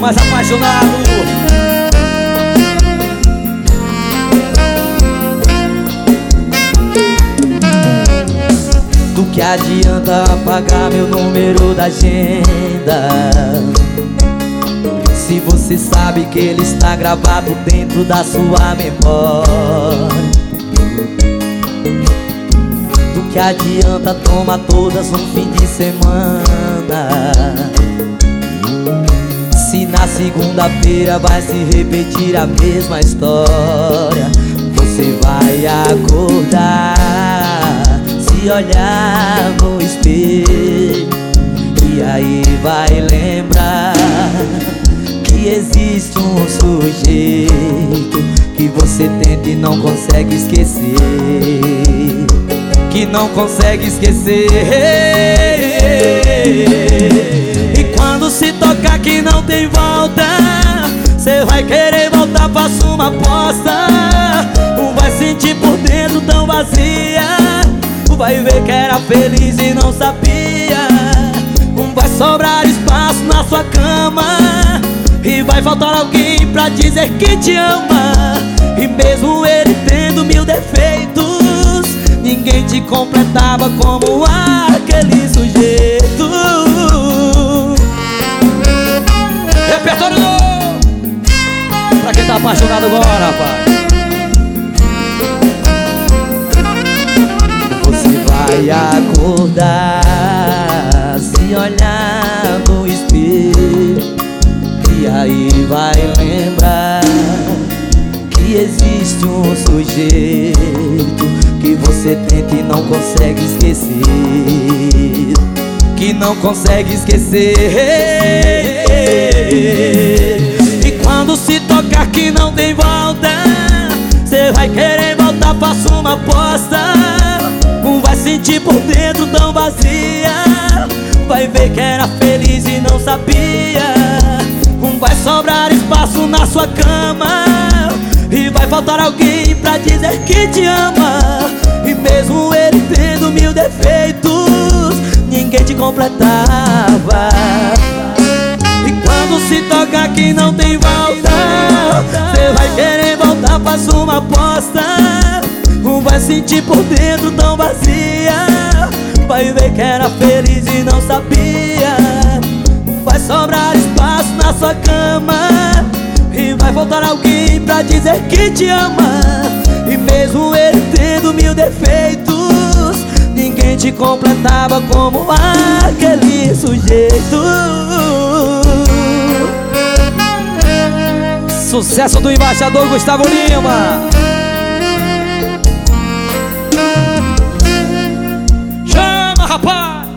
mais apaixonado. Do que adianta apagar meu número da agenda? Se você sabe que ele está gravado dentro da sua memória. Do que adianta tomar todas um fim de semana? Se na segunda-feira vai se repetir a mesma história. Você vai acordar Se olhar no espelho E aí vai lembrar Que existe um sujeito Que você tenta e não consegue esquecer Que não consegue esquecer se tocar que não tem volta. Cê vai querer voltar, faça uma aposta. Vai sentir por dentro tão vazia. Vai ver que era feliz e não sabia. Vai sobrar espaço na sua cama. E vai faltar alguém pra dizer que te ama. E mesmo ele tendo mil defeitos Ninguém te completava como aquele sujeito tá apaixonado agora, rapaz. Você vai acordar Se olhar no espelho E aí vai lembrar Que existe um sujeito Que você tenta e não consegue esquecer Que não consegue esquecer quando se tocar que não tem volta Cê vai querer voltar, faça uma aposta. Vai sentir por dentro tão vazia Vai ver que era feliz e não sabia. Vai sobrar espaço na sua cama E vai faltar alguém pra dizer que te ama. E mesmo ele tendo mil defeitos Ninguém te completava se toca que não tem volta. Cê vai querer voltar, faça uma aposta. Vai sentir por dentro tão vazia. Vai ver que era feliz e não sabia. Vai sobrar espaço na sua cama. E vai voltar alguém pra dizer que te ama. E mesmo ele tendo mil defeitos Ninguém te completava como aquele sujeito Sucesso do embaixador Gustavo Lima